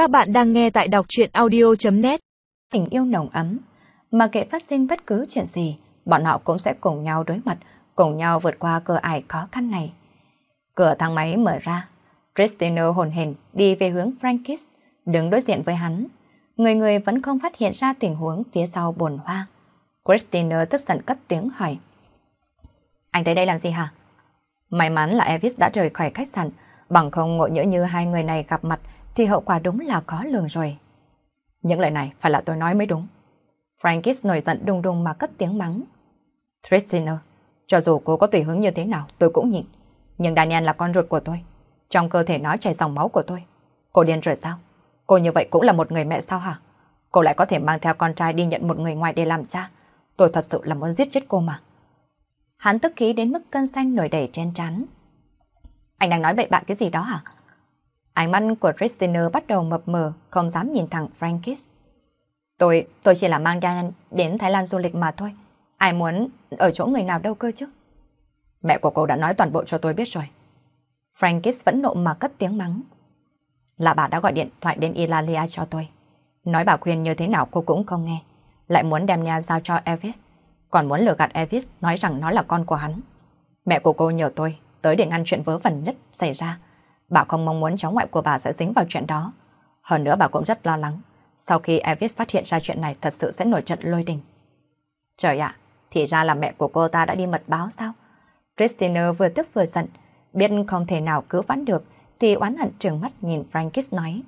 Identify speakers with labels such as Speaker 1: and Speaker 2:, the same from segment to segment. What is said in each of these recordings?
Speaker 1: Các bạn đang nghe tại đọc chuyện audio.net
Speaker 2: Tình yêu nồng ấm, mà kệ phát sinh bất cứ chuyện gì, bọn họ cũng sẽ cùng nhau đối mặt, cùng nhau vượt qua cửa ải khó khăn này. Cửa thang máy mở ra, Christina hồn hển đi về hướng Frankis, đứng đối diện với hắn. Người người vẫn không phát hiện ra tình huống phía sau bồn hoa. Christina tức giận cất tiếng hỏi. Anh tới đây làm gì hả? May mắn là Elvis đã rời khỏi khách sạn, bằng không ngộ nhỡ như hai người này gặp mặt thì hậu quả đúng là có lường rồi. Những lời này phải là tôi nói mới đúng. Frankis nổi giận đùng đùng mà cất tiếng mắng. Tristina, cho dù cô có tùy hứng như thế nào tôi cũng nhịn. Nhưng Daniel là con ruột của tôi. Trong cơ thể nó chảy dòng máu của tôi. Cô điên rồi sao? Cô như vậy cũng là một người mẹ sao hả? Cô lại có thể mang theo con trai đi nhận một người ngoài để làm cha. Tôi thật sự là muốn giết chết cô mà. Hắn tức khí đến mức cân xanh nổi đầy trên trán. Anh đang nói bậy bạn cái gì đó hả? Ánh mắt của Christina bắt đầu mập mờ, không dám nhìn thẳng Frankis. Tôi, tôi chỉ là mang Diane đến Thái Lan du lịch mà thôi. Ai muốn ở chỗ người nào đâu cơ chứ? Mẹ của cô đã nói toàn bộ cho tôi biết rồi. Frankis vẫn nộ mà cất tiếng mắng. Là bà đã gọi điện thoại đến Ilalia cho tôi. Nói bà khuyên như thế nào cô cũng không nghe. Lại muốn đem nhà giao cho Elvis. Còn muốn lừa gạt Elvis nói rằng nó là con của hắn. Mẹ của cô nhờ tôi tới để ngăn chuyện vớ vẩn nhất xảy ra. Bà không mong muốn cháu ngoại của bà sẽ dính vào chuyện đó. Hơn nữa bà cũng rất lo lắng. Sau khi Elvis phát hiện ra chuyện này thật sự sẽ nổi trận lôi đình. Trời ạ, thì ra là mẹ của cô ta đã đi mật báo sao? Christina vừa tức vừa giận, biết không thể nào cứu vãn được thì oán hận trừng mắt nhìn Frankis nói.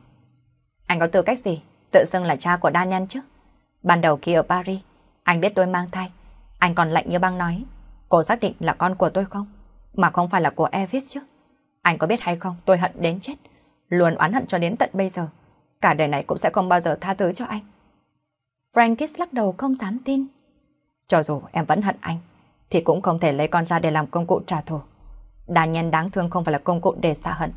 Speaker 2: Anh có tư cách gì? Tự xưng là cha của Daniel chứ? Ban đầu khi ở Paris, anh biết tôi mang thai. Anh còn lạnh như băng nói, cô xác định là con của tôi không? Mà không phải là của Elvis chứ? Anh có biết hay không, tôi hận đến chết. Luôn oán hận cho đến tận bây giờ. Cả đời này cũng sẽ không bao giờ tha thứ cho anh. Frankis lắc đầu không dám tin. Cho dù em vẫn hận anh, thì cũng không thể lấy con ra để làm công cụ trả thù. Đàn nhân đáng thương không phải là công cụ để xả hận.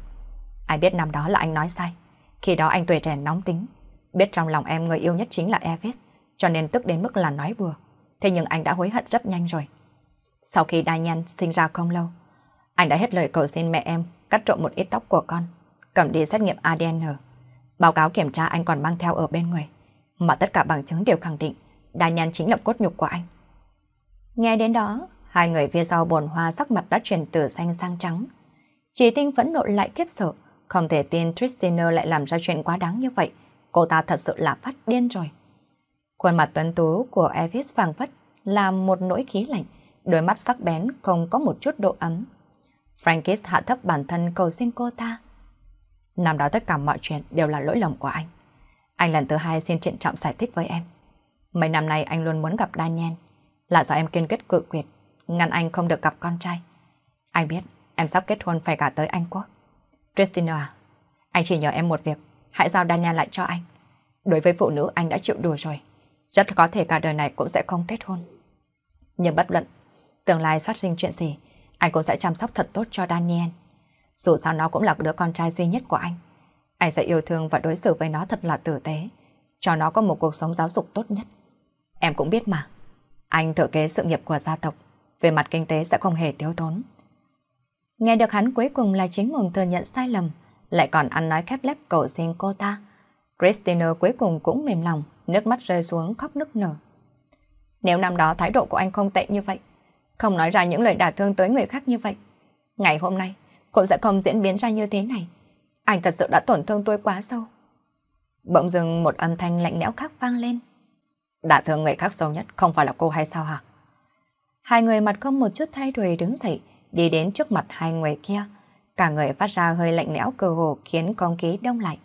Speaker 2: Ai biết năm đó là anh nói sai. Khi đó anh tuổi trẻ nóng tính. Biết trong lòng em người yêu nhất chính là Evis, cho nên tức đến mức là nói bừa. Thế nhưng anh đã hối hận rất nhanh rồi. Sau khi Daniel sinh ra không lâu, anh đã hết lời cầu xin mẹ em cắt trộm một ít tóc của con, cầm đi xét nghiệm ADN. Báo cáo kiểm tra anh còn mang theo ở bên người, mà tất cả bằng chứng đều khẳng định Daniel chính là cốt nhục của anh. Nghe đến đó, hai người phía sau bồn hoa sắc mặt đã chuyển từ xanh sang trắng. Chỉ tinh vẫn nộ lại kiếp sợ, không thể tin Tristina lại làm ra chuyện quá đáng như vậy. Cô ta thật sự là phát điên rồi. Khuôn mặt tuấn tú của Elvis vàng phất là một nỗi khí lạnh, đôi mắt sắc bén không có một chút độ ấm. Frankis hạ thấp bản thân cầu xin cô ta. Năm đó tất cả mọi chuyện đều là lỗi lầm của anh. Anh lần thứ hai xin trịnh trọng giải thích với em. Mấy năm nay anh luôn muốn gặp Daniel. Là do em kiên quyết cự quyệt, ngăn anh không được gặp con trai. Anh biết em sắp kết hôn phải cả tới Anh Quốc. Christina à, anh chỉ nhờ em một việc, hãy giao Daniel lại cho anh. Đối với phụ nữ anh đã chịu đùa rồi. Rất có thể cả đời này cũng sẽ không kết hôn. Nhưng bất luận, tương lai phát sinh chuyện gì, anh cũng sẽ chăm sóc thật tốt cho Daniel. Dù sao nó cũng là đứa con trai duy nhất của anh. Anh sẽ yêu thương và đối xử với nó thật là tử tế, cho nó có một cuộc sống giáo dục tốt nhất. Em cũng biết mà, anh thừa kế sự nghiệp của gia tộc, về mặt kinh tế sẽ không hề thiếu thốn. Nghe được hắn cuối cùng là chính mồm thừa nhận sai lầm, lại còn ăn nói khép lép cầu xin cô ta. Christina cuối cùng cũng mềm lòng, nước mắt rơi xuống khóc nức nở. Nếu năm đó thái độ của anh không tệ như vậy, không nói ra những lời đả thương tới người khác như vậy, ngày hôm nay cũng sẽ không diễn biến ra như thế này. Anh thật sự đã tổn thương tôi quá sâu. Bỗng dưng một âm thanh lạnh lẽo khác vang lên. Đả thương người khác sâu nhất không phải là cô hay sao hả? Hai người mặt không một chút thay đổi đứng dậy, đi đến trước mặt hai người kia. Cả người phát ra hơi lạnh lẽo cơ hồ khiến con khí đông lạnh.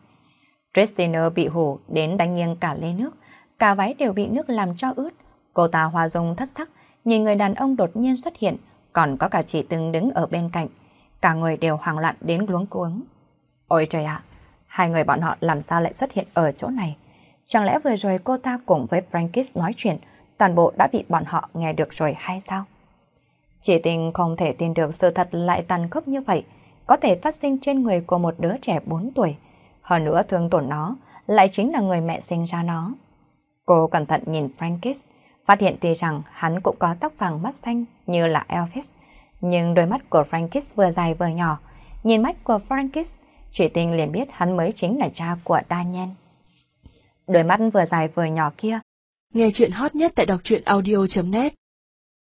Speaker 2: Christina bị hù đến đánh nghiêng cả ly nước, cả váy đều bị nước làm cho ướt. Cô ta hoa dung thất sắc, nhìn người đàn ông đột nhiên xuất hiện, còn có cả chị từng đứng ở bên cạnh. Cả người đều hoảng loạn đến luống cuống. Ôi trời ạ, hai người bọn họ làm sao lại xuất hiện ở chỗ này? Chẳng lẽ vừa rồi cô ta cùng với Frankis nói chuyện, toàn bộ đã bị bọn họ nghe được rồi hay sao? Chị tình không thể tin được sự thật lại tàn khốc như vậy, có thể phát sinh trên người của một đứa trẻ 4 tuổi. Hơn nữa thương tổn nó, lại chính là người mẹ sinh ra nó. Cô cẩn thận nhìn Frankis, Phát hiện tuy rằng hắn cũng có tóc vàng mắt xanh như là Elvis, nhưng đôi mắt của Frankis vừa dài vừa nhỏ. Nhìn mắt của Frankis, chị tình liền biết hắn mới chính là cha của Daniel. Đôi mắt vừa dài vừa nhỏ kia.
Speaker 3: Nghe chuyện hot nhất tại đọc truyện audio.net